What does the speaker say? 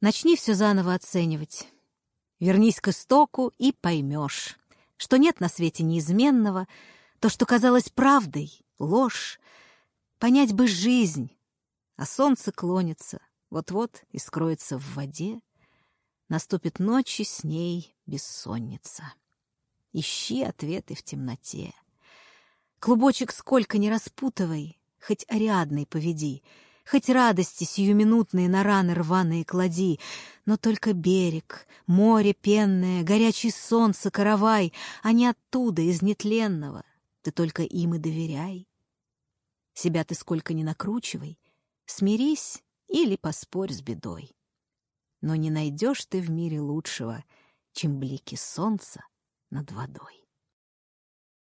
Начни все заново оценивать. Вернись к истоку и поймешь, что нет на свете неизменного, то, что казалось правдой, ложь. Понять бы жизнь, а солнце клонится, вот-вот и скроется в воде. Наступит ночь, и с ней бессонница. Ищи ответы в темноте. Клубочек сколько не распутывай, хоть Ариадной поведи, Хоть радости сиюминутные на раны рваные клади, Но только берег, море пенное, горячий солнце, каравай, А не оттуда, из нетленного, ты только им и доверяй. Себя ты сколько ни накручивай, смирись или поспорь с бедой. Но не найдешь ты в мире лучшего, чем блики солнца над водой.